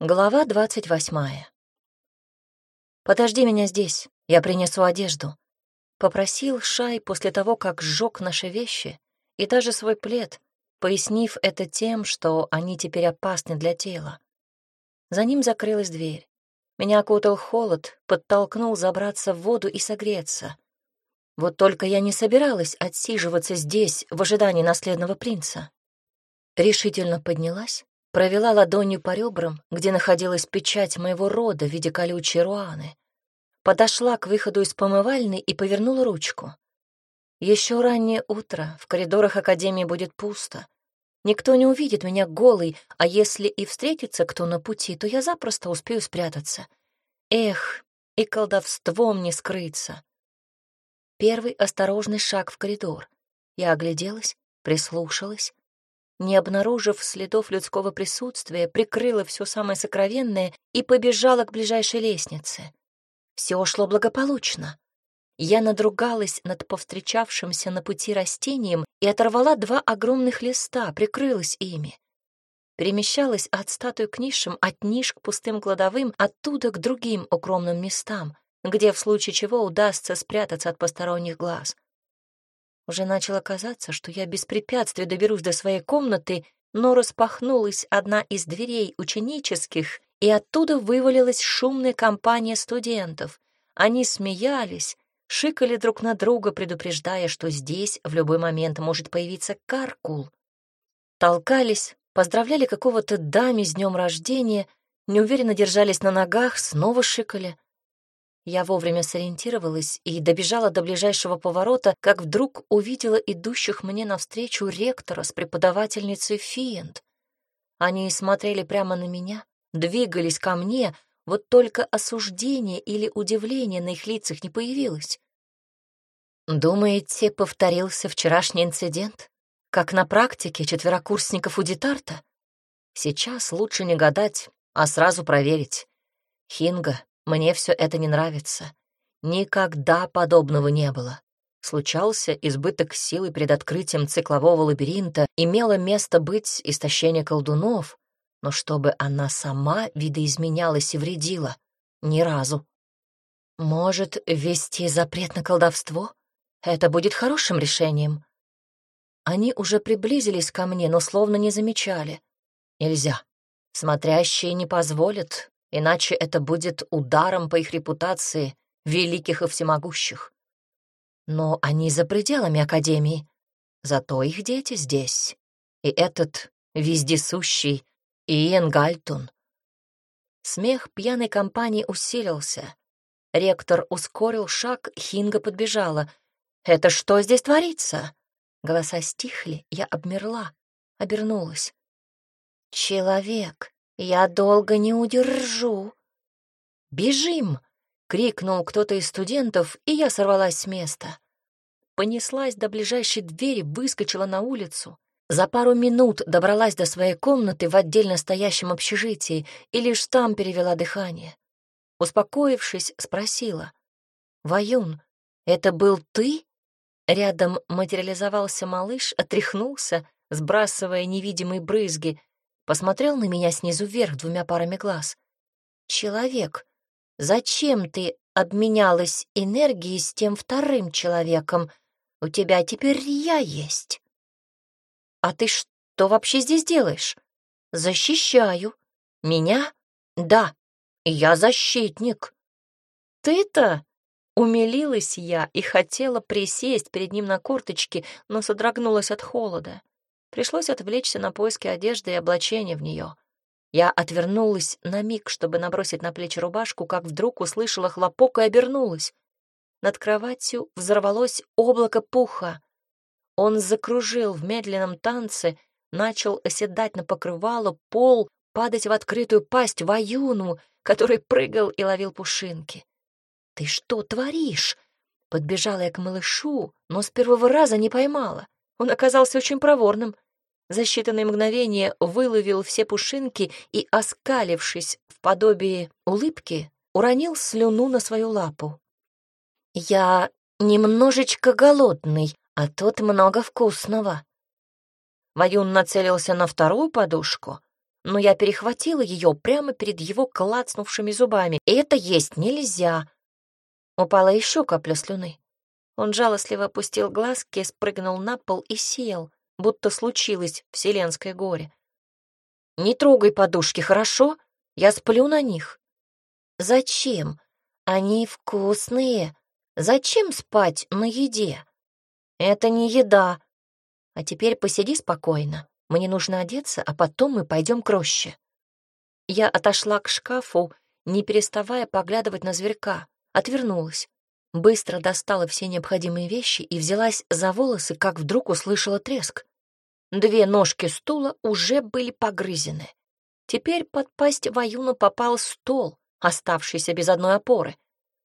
Глава двадцать восьмая. «Подожди меня здесь, я принесу одежду», — попросил Шай после того, как сжег наши вещи и даже свой плед, пояснив это тем, что они теперь опасны для тела. За ним закрылась дверь. Меня окутал холод, подтолкнул забраться в воду и согреться. Вот только я не собиралась отсиживаться здесь в ожидании наследного принца. Решительно поднялась, Провела ладонью по ребрам, где находилась печать моего рода в виде колючей руаны. Подошла к выходу из помывальной и повернула ручку. Еще раннее утро, в коридорах Академии будет пусто. Никто не увидит меня голой, а если и встретится кто на пути, то я запросто успею спрятаться. Эх, и колдовством не скрыться. Первый осторожный шаг в коридор. Я огляделась, прислушалась. Не обнаружив следов людского присутствия, прикрыла все самое сокровенное и побежала к ближайшей лестнице. Все шло благополучно. Я надругалась над повстречавшимся на пути растением и оторвала два огромных листа, прикрылась ими. Перемещалась от статуи к нишам, от ниш к пустым кладовым, оттуда к другим укромным местам, где в случае чего удастся спрятаться от посторонних глаз. Уже начало казаться, что я без препятствий доберусь до своей комнаты, но распахнулась одна из дверей ученических, и оттуда вывалилась шумная компания студентов. Они смеялись, шикали друг на друга, предупреждая, что здесь в любой момент может появиться каркул. Толкались, поздравляли какого-то даме с днем рождения, неуверенно держались на ногах, снова шикали. Я вовремя сориентировалась и добежала до ближайшего поворота, как вдруг увидела идущих мне навстречу ректора с преподавательницей Фиент. Они смотрели прямо на меня, двигались ко мне, вот только осуждение или удивление на их лицах не появилось. «Думаете, повторился вчерашний инцидент? Как на практике четверокурсников у Дитарта? Сейчас лучше не гадать, а сразу проверить. Хинга, мне все это не нравится. Никогда подобного не было. Случался избыток силы перед открытием циклового лабиринта, имело место быть истощение колдунов, но чтобы она сама видоизменялась и вредила, ни разу. Может, ввести запрет на колдовство? Это будет хорошим решением. Они уже приблизились ко мне, но словно не замечали. Нельзя. Смотрящие не позволят, иначе это будет ударом по их репутации великих и всемогущих. Но они за пределами Академии, зато их дети здесь. И этот вездесущий Иен Гальтун. Смех пьяной компании усилился. Ректор ускорил шаг, Хинга подбежала. «Это что здесь творится?» Голоса стихли, я обмерла, обернулась. «Человек!» Я долго не удержу. «Бежим!» — крикнул кто-то из студентов, и я сорвалась с места. Понеслась до ближайшей двери, выскочила на улицу. За пару минут добралась до своей комнаты в отдельно стоящем общежитии и лишь там перевела дыхание. Успокоившись, спросила. «Ваюн, это был ты?» Рядом материализовался малыш, отряхнулся, сбрасывая невидимые брызги, посмотрел на меня снизу вверх двумя парами глаз. «Человек, зачем ты обменялась энергией с тем вторым человеком? У тебя теперь я есть». «А ты что вообще здесь делаешь?» «Защищаю. Меня? Да, я защитник». «Ты-то?» Умилилась я и хотела присесть перед ним на корточки, но содрогнулась от холода. Пришлось отвлечься на поиски одежды и облачения в нее. Я отвернулась на миг, чтобы набросить на плечи рубашку, как вдруг услышала хлопок и обернулась. Над кроватью взорвалось облако пуха. Он закружил в медленном танце, начал оседать на покрывало, пол, падать в открытую пасть воюну, который прыгал и ловил пушинки. «Ты что творишь?» Подбежала я к малышу, но с первого раза не поймала. Он оказался очень проворным. За считанные мгновения выловил все пушинки и, оскалившись в подобии улыбки, уронил слюну на свою лапу. «Я немножечко голодный, а тут много вкусного». Ваюн нацелился на вторую подушку, но я перехватила ее прямо перед его клацнувшими зубами. И это есть нельзя. Упала еще капля слюны. Он жалостливо опустил глазки, спрыгнул на пол и сел, будто случилось вселенское горе. «Не трогай подушки, хорошо? Я сплю на них». «Зачем? Они вкусные. Зачем спать на еде?» «Это не еда. А теперь посиди спокойно. Мне нужно одеться, а потом мы пойдем к роще». Я отошла к шкафу, не переставая поглядывать на зверька, отвернулась. Быстро достала все необходимые вещи и взялась за волосы, как вдруг услышала треск. Две ножки стула уже были погрызены. Теперь под пасть Ваюна попал стол, оставшийся без одной опоры.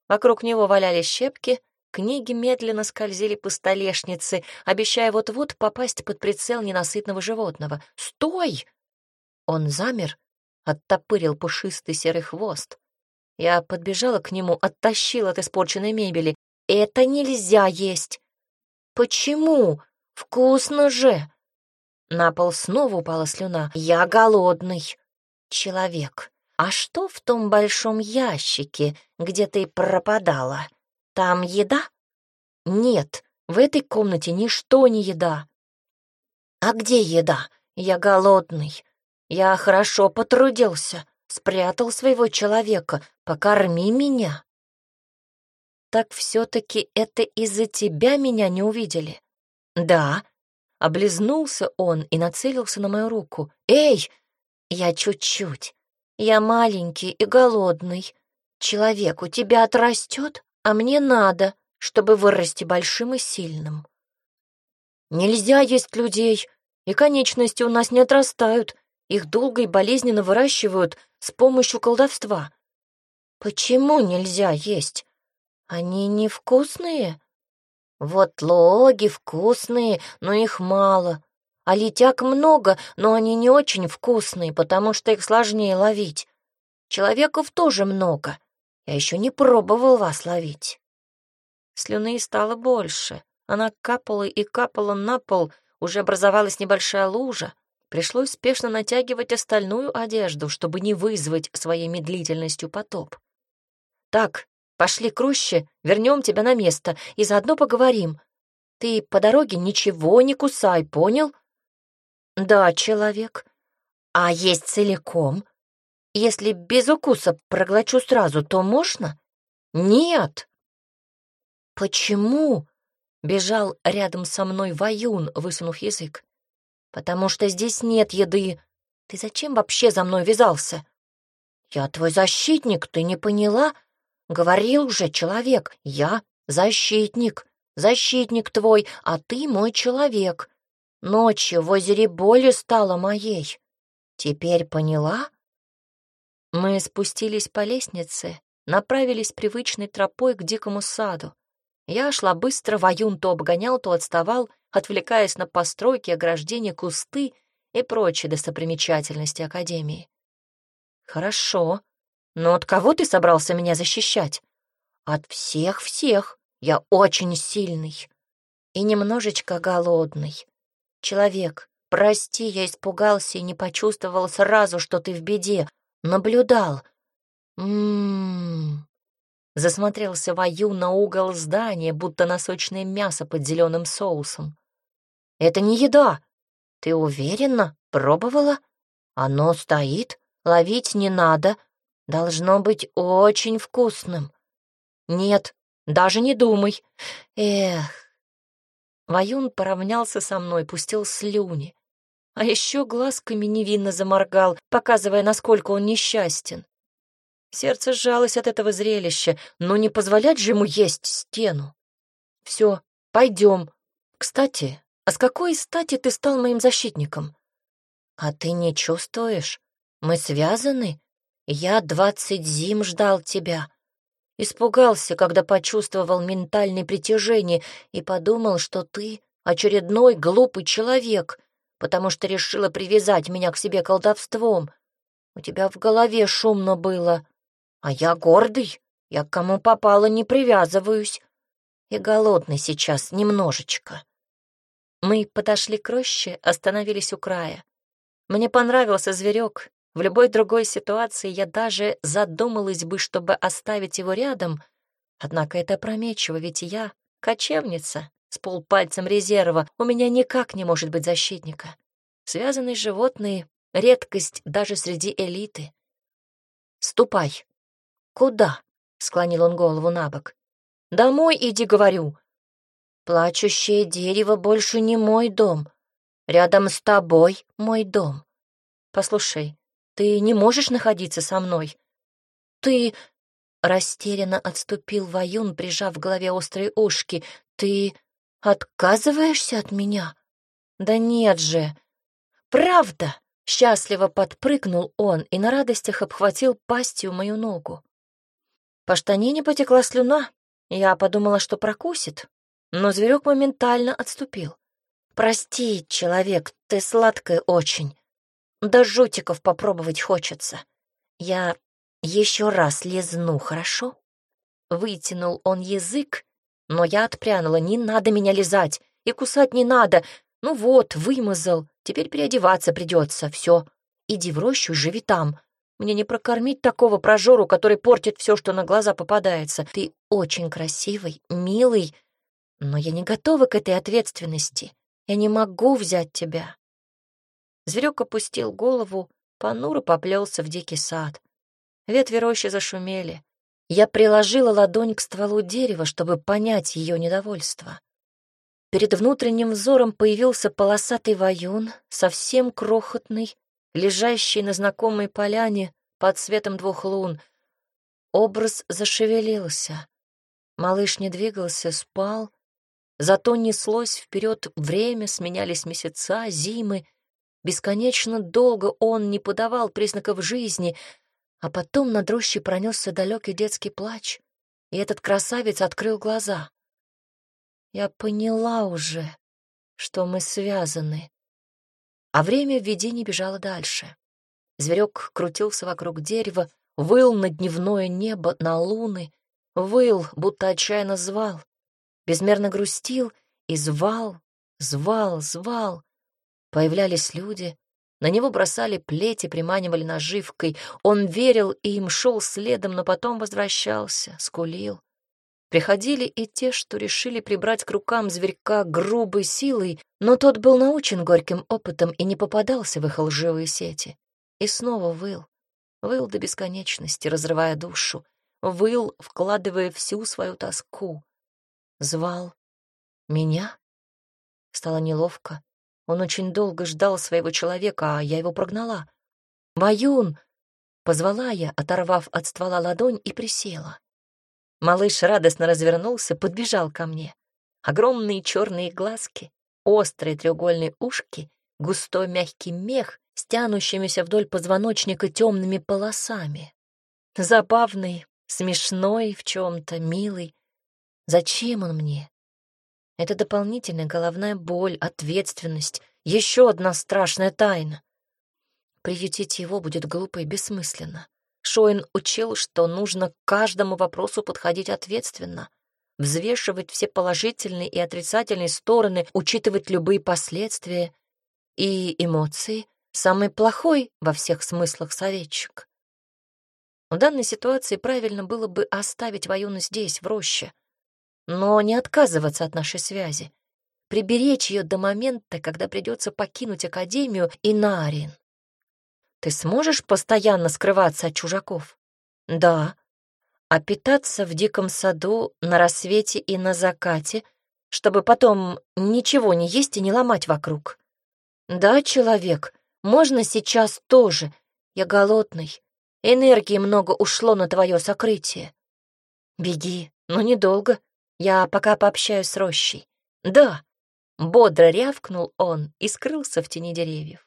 Вокруг него валялись щепки, книги медленно скользили по столешнице, обещая вот-вот попасть под прицел ненасытного животного. «Стой!» Он замер, оттопырил пушистый серый хвост. Я подбежала к нему, оттащила от испорченной мебели. «Это нельзя есть!» «Почему? Вкусно же!» На пол снова упала слюна. «Я голодный!» «Человек, а что в том большом ящике, где ты пропадала? Там еда?» «Нет, в этой комнате ничто не еда». «А где еда? Я голодный. Я хорошо потрудился, спрятал своего человека. Покорми меня». «Так все-таки это из-за тебя меня не увидели?» «Да». Облизнулся он и нацелился на мою руку. «Эй, я чуть-чуть. Я маленький и голодный. Человек у тебя отрастет, а мне надо, чтобы вырасти большим и сильным. Нельзя есть людей, и конечности у нас не отрастают. Их долго и болезненно выращивают с помощью колдовства. Почему нельзя есть? Они невкусные? Вот логи вкусные, но их мало. А летяк много, но они не очень вкусные, потому что их сложнее ловить. Человеков тоже много. Я еще не пробовал вас ловить. Слюны стало больше. Она капала и капала на пол, уже образовалась небольшая лужа. Пришлось спешно натягивать остальную одежду, чтобы не вызвать своей медлительностью потоп. «Так, пошли к роще, вернем тебя на место и заодно поговорим. Ты по дороге ничего не кусай, понял?» «Да, человек. А есть целиком? Если без укуса проглочу сразу, то можно?» «Нет». «Почему?» — бежал рядом со мной Ваюн, высунув язык. «Потому что здесь нет еды. Ты зачем вообще за мной вязался?» «Я твой защитник, ты не поняла?» «Говорил же человек, я защитник, защитник твой, а ты мой человек. Ночью в озере боли стала моей. Теперь поняла? Мы спустились по лестнице, направились привычной тропой к дикому саду. Я шла быстро, воюн то обгонял, то отставал, отвлекаясь на постройки, ограждения, кусты и прочие достопримечательности Академии. «Хорошо. Но от кого ты собрался меня защищать?» «От всех-всех. Я очень сильный и немножечко голодный. Человек, прости, я испугался и не почувствовал сразу, что ты в беде. Наблюдал. Ммм. Засмотрелся Ваю на угол здания, будто на сочное мясо под зеленым соусом. Это не еда. Ты уверена? Пробовала? Оно стоит, ловить не надо. Должно быть очень вкусным. Нет, даже не думай. Эх, Ваюн поравнялся со мной, пустил слюни. А еще глазками невинно заморгал, показывая, насколько он несчастен. Сердце сжалось от этого зрелища, но не позволять же ему есть стену. Все, пойдем. Кстати, а с какой стати ты стал моим защитником? А ты не чувствуешь? Мы связаны? Я двадцать зим ждал тебя. Испугался, когда почувствовал ментальное притяжение и подумал, что ты очередной глупый человек, потому что решила привязать меня к себе колдовством. У тебя в голове шумно было. А я гордый, я к кому попало не привязываюсь. И голодный сейчас немножечко. Мы подошли к роще, остановились у края. Мне понравился зверек. В любой другой ситуации я даже задумалась бы, чтобы оставить его рядом. Однако это опрометчиво, ведь я кочевница с полпальцем резерва. У меня никак не может быть защитника. Связанные животные — редкость даже среди элиты. «Ступай». «Куда?» — склонил он голову на бок. «Домой иди, говорю». «Плачущее дерево больше не мой дом. Рядом с тобой мой дом. Послушай, ты не можешь находиться со мной. Ты...» Растерянно отступил Ваюн, прижав в голове острые ушки. «Ты отказываешься от меня?» «Да нет же!» «Правда!» — счастливо подпрыгнул он и на радостях обхватил пастью мою ногу. По штанине потекла слюна. Я подумала, что прокусит, но зверек моментально отступил. «Прости, человек, ты сладкая очень. До жутиков попробовать хочется. Я еще раз лизну, хорошо?» Вытянул он язык, но я отпрянула. «Не надо меня лизать, и кусать не надо. Ну вот, вымазал, теперь переодеваться придется. Все, иди в рощу, живи там. Мне не прокормить такого прожору, который портит все, что на глаза попадается. Ты очень красивый, милый, но я не готова к этой ответственности. Я не могу взять тебя. Зверек опустил голову, понуро поплелся в дикий сад. Ветви рощи зашумели. Я приложила ладонь к стволу дерева, чтобы понять ее недовольство. Перед внутренним взором появился полосатый воюн, совсем крохотный, лежащий на знакомой поляне под светом двух лун. Образ зашевелился. Малыш не двигался, спал. Зато неслось вперед время, сменялись месяца, зимы. Бесконечно долго он не подавал признаков жизни, а потом над рощей пронесся далекий детский плач, и этот красавец открыл глаза. Я поняла уже, что мы связаны. А время в видении бежало дальше. Зверек крутился вокруг дерева, выл на дневное небо, на луны, выл, будто отчаянно звал, безмерно грустил и звал, звал, звал. Появлялись люди, на него бросали плети, приманивали наживкой. Он верил и им шел следом, но потом возвращался, скулил. Приходили и те, что решили прибрать к рукам зверька грубой силой, но тот был научен горьким опытом и не попадался в их лживые сети. И снова выл. Выл до бесконечности, разрывая душу. Выл, вкладывая всю свою тоску. Звал. Меня? Стало неловко. Он очень долго ждал своего человека, а я его прогнала. «Баюн!» — позвала я, оторвав от ствола ладонь, и присела. Малыш радостно развернулся, подбежал ко мне. Огромные черные глазки, острые треугольные ушки, густой мягкий мех с тянущимися вдоль позвоночника темными полосами. Забавный, смешной в чем-то, милый. Зачем он мне? Это дополнительная головная боль, ответственность, еще одна страшная тайна. Приютить его будет глупо и бессмысленно. Шоин учил, что нужно к каждому вопросу подходить ответственно, взвешивать все положительные и отрицательные стороны, учитывать любые последствия и эмоции — самый плохой во всех смыслах советчик. В данной ситуации правильно было бы оставить Ваюну здесь, в роще, но не отказываться от нашей связи, приберечь ее до момента, когда придется покинуть Академию и Нарин. Ты сможешь постоянно скрываться от чужаков? Да. А питаться в диком саду на рассвете и на закате, чтобы потом ничего не есть и не ломать вокруг? Да, человек, можно сейчас тоже. Я голодный. Энергии много ушло на твое сокрытие. Беги, но недолго. Я пока пообщаюсь с рощей. Да, бодро рявкнул он и скрылся в тени деревьев.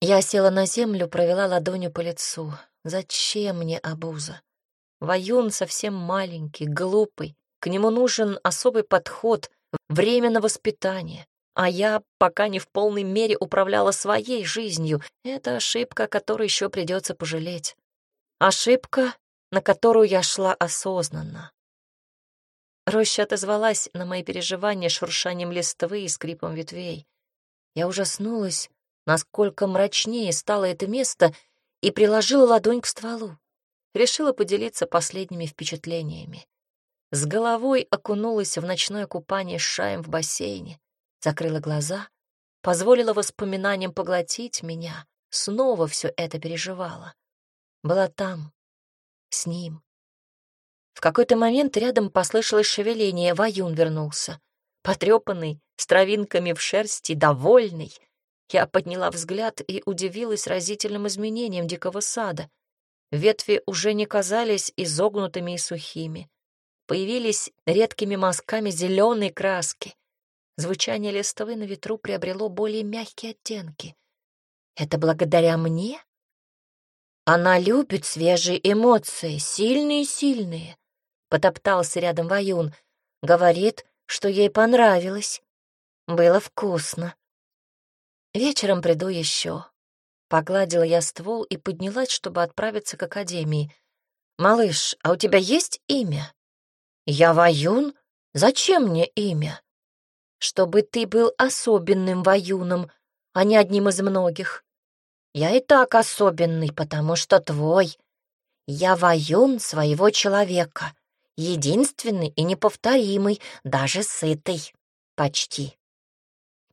Я села на землю, провела ладонью по лицу. Зачем мне обуза? Ваюн совсем маленький, глупый. К нему нужен особый подход, время на воспитание. А я пока не в полной мере управляла своей жизнью. Это ошибка, которую еще придется пожалеть. Ошибка, на которую я шла осознанно. Роща отозвалась на мои переживания шуршанием листвы и скрипом ветвей. Я ужаснулась, насколько мрачнее стало это место, и приложила ладонь к стволу. Решила поделиться последними впечатлениями. С головой окунулась в ночное купание с шаем в бассейне, закрыла глаза, позволила воспоминаниям поглотить меня, снова все это переживала. Была там, с ним. В какой-то момент рядом послышалось шевеление, Ваюн вернулся. Потрепанный, с травинками в шерсти, довольный. Я подняла взгляд и удивилась разительным изменениям дикого сада. Ветви уже не казались изогнутыми и сухими. Появились редкими мазками зеленой краски. Звучание листовой на ветру приобрело более мягкие оттенки. Это благодаря мне? Она любит свежие эмоции, сильные-сильные. Потоптался рядом Ваюн. Говорит, что ей понравилось. Было вкусно. Вечером приду еще. Погладила я ствол и поднялась, чтобы отправиться к академии. «Малыш, а у тебя есть имя?» «Я Ваюн? Зачем мне имя?» «Чтобы ты был особенным Ваюном, а не одним из многих. Я и так особенный, потому что твой. Я Ваюн своего человека, единственный и неповторимый, даже сытый. Почти».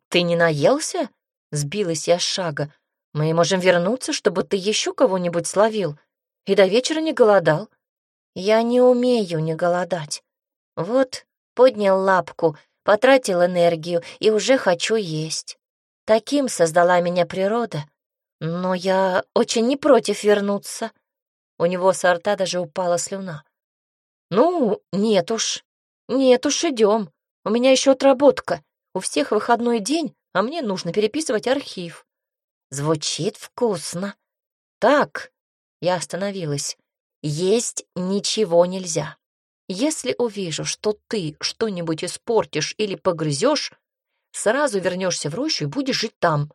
«Ты не наелся?» — сбилась я с шага. «Мы можем вернуться, чтобы ты еще кого-нибудь словил и до вечера не голодал». «Я не умею не голодать. Вот, поднял лапку, потратил энергию и уже хочу есть. Таким создала меня природа. Но я очень не против вернуться». У него со рта даже упала слюна. «Ну, нет уж, нет уж, идем. У меня еще отработка. У всех выходной день, а мне нужно переписывать архив. Звучит вкусно. Так, я остановилась. Есть ничего нельзя. Если увижу, что ты что-нибудь испортишь или погрызешь, сразу вернешься в рощу и будешь жить там.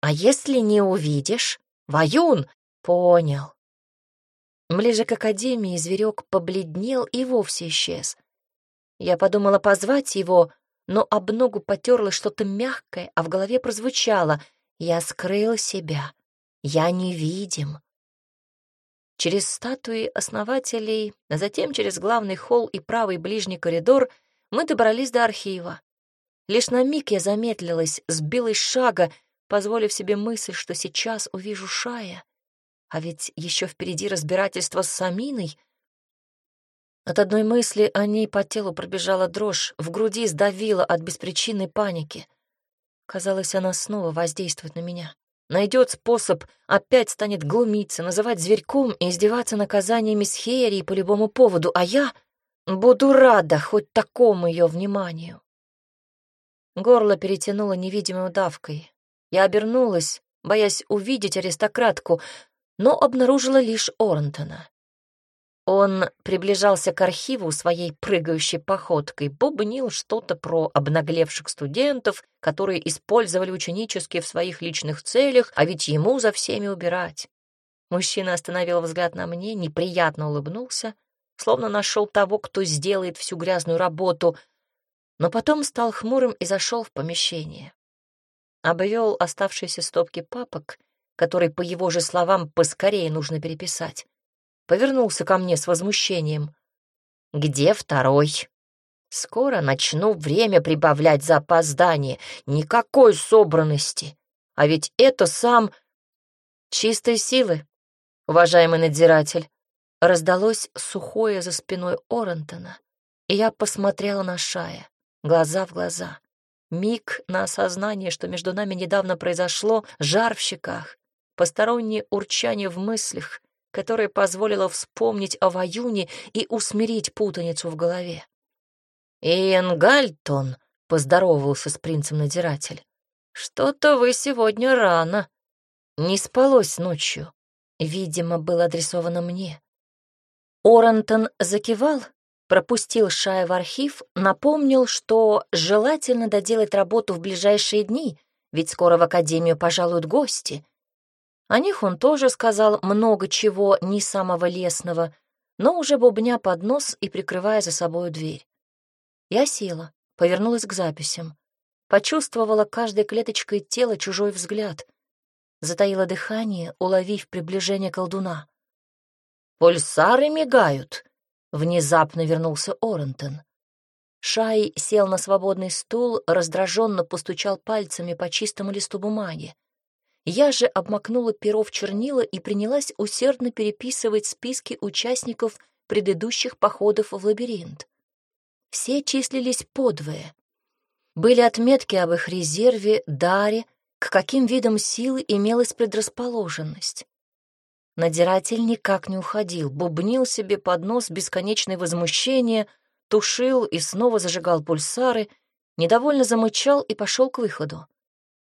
А если не увидишь? Ваюн! Понял. Ближе к академии зверек побледнел и вовсе исчез. Я подумала позвать его, но об ногу потерлось что-то мягкое, а в голове прозвучало «Я скрыл себя, я невидим». Через статуи основателей, а затем через главный холл и правый ближний коридор мы добрались до архива. Лишь на миг я замедлилась, сбилась шага, позволив себе мысль, что сейчас увижу Шая. А ведь еще впереди разбирательство с Саминой — от одной мысли о ней по телу пробежала дрожь, в груди сдавила от беспричинной паники. Казалось, она снова воздействует на меня. Найдет способ, опять станет глумиться, называть зверьком и издеваться наказаниями с Херии по любому поводу, а я буду рада хоть такому ее вниманию. Горло перетянуло невидимой удавкой. Я обернулась, боясь увидеть аристократку, но обнаружила лишь Орнтона. Он приближался к архиву своей прыгающей походкой, бубнил что-то про обнаглевших студентов, которые использовали ученические в своих личных целях, а ведь ему за всеми убирать. Мужчина остановил взгляд на мне, неприятно улыбнулся, словно нашел того, кто сделает всю грязную работу, но потом стал хмурым и зашел в помещение. Обвел оставшиеся стопки папок, которые, по его же словам, поскорее нужно переписать повернулся ко мне с возмущением. «Где второй?» «Скоро начну время прибавлять за опоздание. Никакой собранности. А ведь это сам...» «Чистой силы, уважаемый надзиратель», раздалось сухое за спиной Орентона, и я посмотрела на Шая, глаза в глаза. Миг на осознание, что между нами недавно произошло, жар в щеках, постороннее урчание в мыслях, которая позволила вспомнить о Ваюне и усмирить путаницу в голове. «Иэн Гальтон», — поздоровался с принцем-надзиратель, — «что-то вы сегодня рано. Не спалось ночью. Видимо, было адресовано мне». Орантон закивал, пропустил Шая в архив, напомнил, что желательно доделать работу в ближайшие дни, ведь скоро в академию пожалуют гости — о них он тоже сказал много чего не самого лесного, но уже бубня под нос и прикрывая за собою дверь. Я села, повернулась к записям. почувствовала каждой клеточкой тела чужой взгляд, затаила дыхание, уловив приближение колдуна. «Пульсары мигают!» — внезапно вернулся Орентон. Шай сел на свободный стул, раздраженно постучал пальцами по чистому листу бумаги. Я же обмакнула перо в чернила и принялась усердно переписывать списки участников предыдущих походов в лабиринт. Все числились подвое. Были отметки об их резерве, даре, к каким видам силы имелась предрасположенность. Надиратель никак не уходил, бубнил себе под нос бесконечное возмущение, тушил и снова зажигал пульсары, недовольно замычал и пошел к выходу.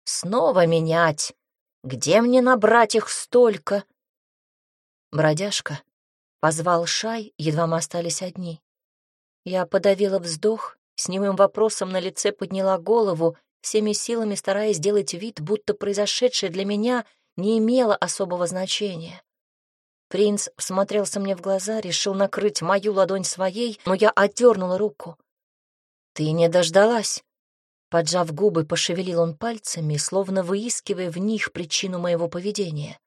«Снова менять! Где мне набрать их столько?» «Бродяжка», — позвал Шай, едва мы остались одни. Я подавила вздох, с немым вопросом на лице подняла голову, всеми силами стараясь сделать вид, будто произошедшее для меня не имело особого значения. Принц всмотрелся мне в глаза, решил накрыть мою ладонь своей, но я отдернула руку. «Ты не дождалась?» Поджав губы, пошевелил он пальцами, словно выискивая в них причину моего поведения.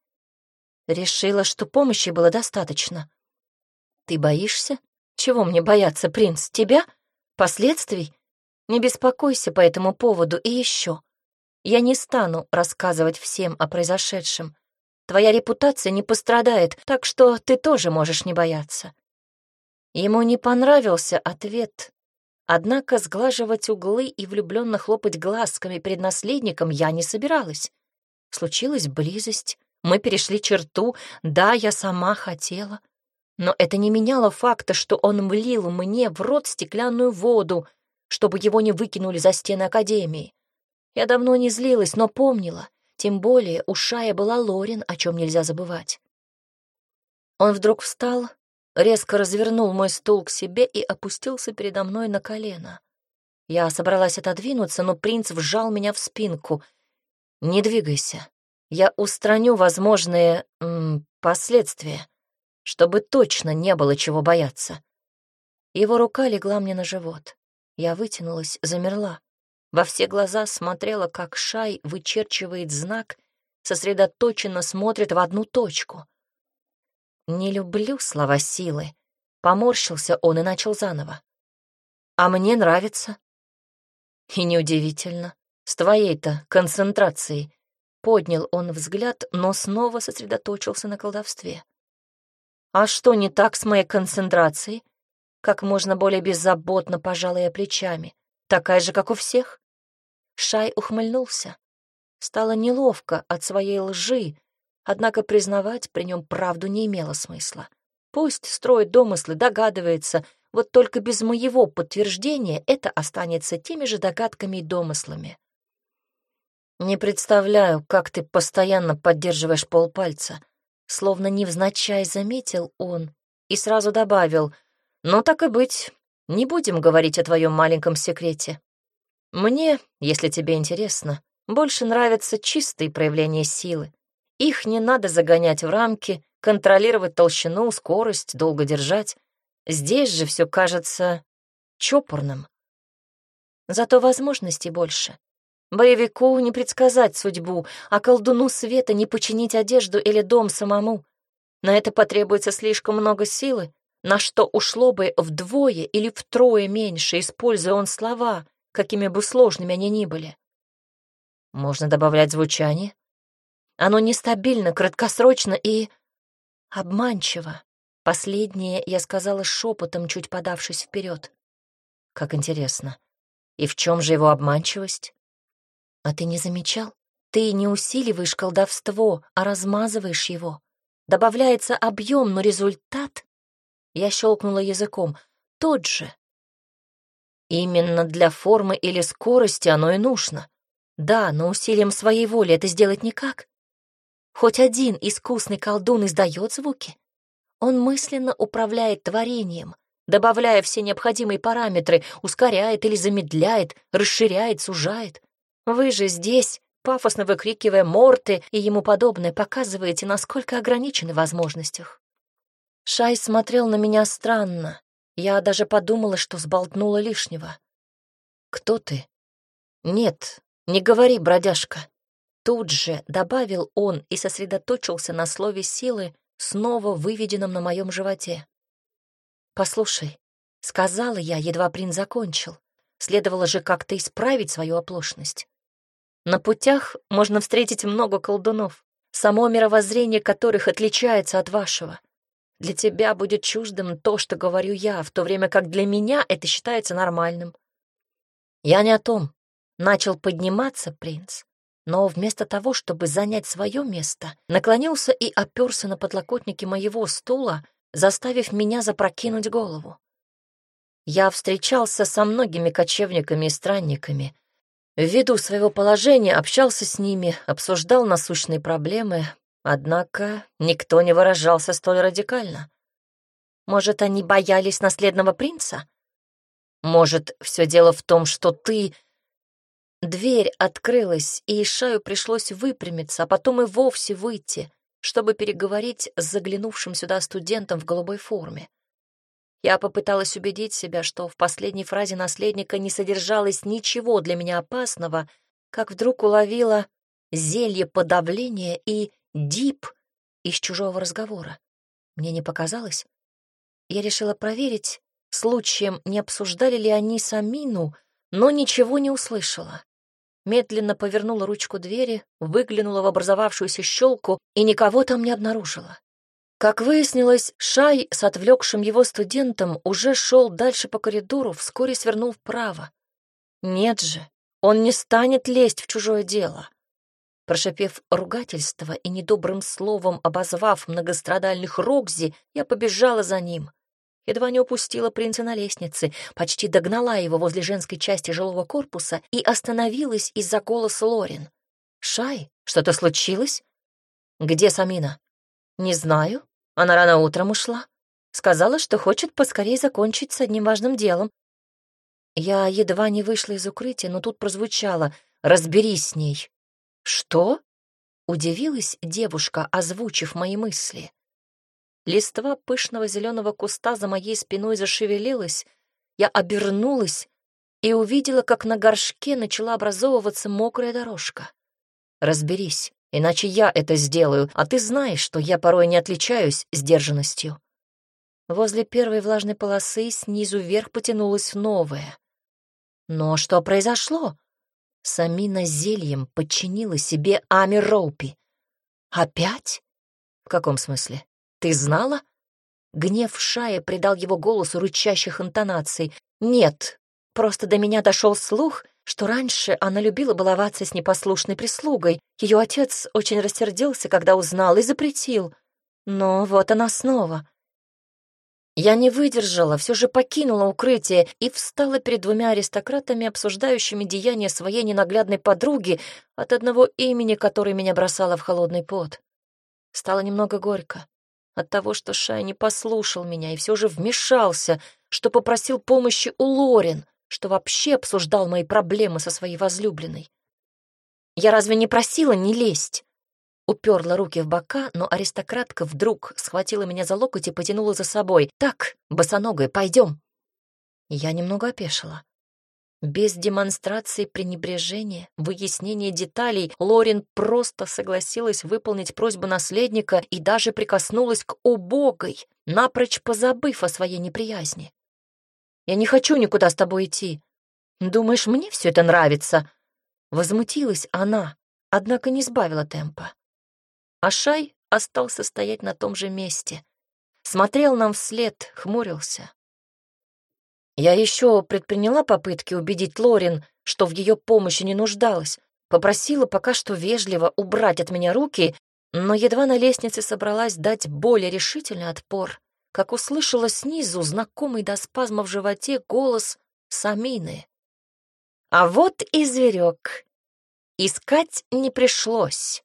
Решила, что помощи было достаточно. «Ты боишься? Чего мне бояться, принц? Тебя? Последствий? Не беспокойся по этому поводу и еще. Я не стану рассказывать всем о произошедшем. Твоя репутация не пострадает, так что ты тоже можешь не бояться». Ему не понравился ответ, Однако сглаживать углы и влюбленно хлопать глазками перед наследником я не собиралась. Случилась близость, мы перешли черту, да, я сама хотела. Но это не меняло факта, что он влил мне в рот стеклянную воду, чтобы его не выкинули за стены Академии. Я давно не злилась, но помнила, тем более у Шая была Лорин, о чем нельзя забывать. Он вдруг встал, резко развернул мой стул к себе и опустился передо мной на колено. Я собралась отодвинуться, но принц вжал меня в спинку. «Не двигайся. Я устраню возможные м, последствия, чтобы точно не было чего бояться». Его рука легла мне на живот. Я вытянулась, замерла. Во все глаза смотрела, как Шай вычерчивает знак, сосредоточенно смотрит в одну точку — не люблю слова силы. Поморщился он и начал заново. А мне нравится. И неудивительно. С твоей-то концентрацией. Поднял он взгляд, но снова сосредоточился на колдовстве. А что не так с моей концентрацией? Как можно более беззаботно пожала плечами. Такая же, как у всех. Шай ухмыльнулся. Стало неловко от своей лжи, Однако признавать при нем правду не имело смысла. Пусть строит домыслы, догадывается, вот только без моего подтверждения это останется теми же догадками и домыслами. Не представляю, как ты постоянно поддерживаешь полпальца. Словно невзначай заметил он и сразу добавил, ну так и быть, не будем говорить о твоем маленьком секрете. Мне, если тебе интересно, больше нравятся чистые проявления силы. Их не надо загонять в рамки, контролировать толщину, скорость, долго держать. Здесь же все кажется чопорным. Зато возможностей больше. Боевику не предсказать судьбу, а колдуну света не починить одежду или дом самому. На это потребуется слишком много силы, на что ушло бы вдвое или втрое меньше, используя он слова, какими бы сложными они ни были. Можно добавлять звучание, оно нестабильно, краткосрочно и обманчиво. Последнее я сказала шепотом, чуть подавшись вперед. Как интересно. И в чем же его обманчивость? А ты не замечал? Ты не усиливаешь колдовство, а размазываешь его. Добавляется объем, но результат... Я щелкнула языком. Тот же. Именно для формы или скорости оно и нужно. Да, но усилием своей воли это сделать никак. Хоть один искусный колдун издает звуки. Он мысленно управляет творением, добавляя все необходимые параметры, ускоряет или замедляет, расширяет, сужает. Вы же здесь, пафосно выкрикивая морты и ему подобное, показываете, насколько ограничены в возможностях. Шай смотрел на меня странно. Я даже подумала, что сболтнула лишнего. «Кто ты?» «Нет, не говори, бродяжка». Тут же добавил он и сосредоточился на слове силы, снова выведенном на моем животе. «Послушай», — сказала я, едва принц закончил, следовало же как-то исправить свою оплошность. На путях можно встретить много колдунов, само мировоззрение которых отличается от вашего. Для тебя будет чуждым то, что говорю я, в то время как для меня это считается нормальным. Я не о том. Начал подниматься принц, но вместо того, чтобы занять свое место, наклонился и оперся на подлокотники моего стула, заставив меня запрокинуть голову. Я встречался со многими кочевниками и странниками, Ввиду своего положения общался с ними, обсуждал насущные проблемы, однако никто не выражался столь радикально. Может, они боялись наследного принца? Может, все дело в том, что ты... Дверь открылась, и Ишаю пришлось выпрямиться, а потом и вовсе выйти, чтобы переговорить с заглянувшим сюда студентом в голубой форме. Я попыталась убедить себя, что в последней фразе наследника не содержалось ничего для меня опасного, как вдруг уловила зелье подавления и дип из чужого разговора. Мне не показалось. Я решила проверить, случаем не обсуждали ли они Самину, но ничего не услышала. Медленно повернула ручку двери, выглянула в образовавшуюся щелку и никого там не обнаружила. Как выяснилось, Шай с отвлекшим его студентом уже шел дальше по коридору, вскоре свернул вправо. Нет же, он не станет лезть в чужое дело. Прошипев ругательство и недобрым словом обозвав многострадальных Рокзи, я побежала за ним. Едва не упустила принца на лестнице, почти догнала его возле женской части жилого корпуса и остановилась из-за голоса Лорин. «Шай, что-то случилось?» «Где Самина?» «Не знаю. Она рано утром ушла. Сказала, что хочет поскорее закончить с одним важным делом. Я едва не вышла из укрытия, но тут прозвучало «Разберись с ней». «Что?» — удивилась девушка, озвучив мои мысли. Листва пышного зеленого куста за моей спиной зашевелилась, я обернулась и увидела, как на горшке начала образовываться мокрая дорожка. «Разберись, иначе я это сделаю, а ты знаешь, что я порой не отличаюсь сдержанностью». Возле первой влажной полосы снизу вверх потянулась новая. Но что произошло? Самина зельем подчинила себе Ами Роупи. «Опять? В каком смысле? Ты знала?» Гнев Шая придал его голосу рычащих интонаций. «Нет, просто до меня дошел слух, что раньше она любила баловаться с непослушной прислугой. Ее отец очень рассердился, когда узнал, и запретил. Но вот она снова. Я не выдержала, все же покинула укрытие и встала перед двумя аристократами, обсуждающими деяния своей ненаглядной подруги, от одного имени которой меня бросало в холодный пот. Стало немного горько от того, что Шай не послушал меня и все же вмешался, что попросил помощи у Лорин — что вообще обсуждал мои проблемы со своей возлюбленной. Я разве не просила не лезть? Уперла руки в бока, но аристократка вдруг схватила меня за локоть и потянула за собой. «Так, босоногая, пойдем!» Я немного опешила. Без демонстрации пренебрежения, выяснения деталей, Лорин просто согласилась выполнить просьбу наследника и даже прикоснулась к убогой, напрочь позабыв о своей неприязни. Я не хочу никуда с тобой идти. Думаешь, мне все это нравится?» Возмутилась она, однако не сбавила темпа. Ашай остался стоять на том же месте. Смотрел нам вслед, хмурился. Я еще предприняла попытки убедить Лорин, что в ее помощи не нуждалась, попросила пока что вежливо убрать от меня руки, но едва на лестнице собралась дать более решительный отпор, как услышала снизу знакомый до спазма в животе голос Самины. А вот и зверек. Искать не пришлось.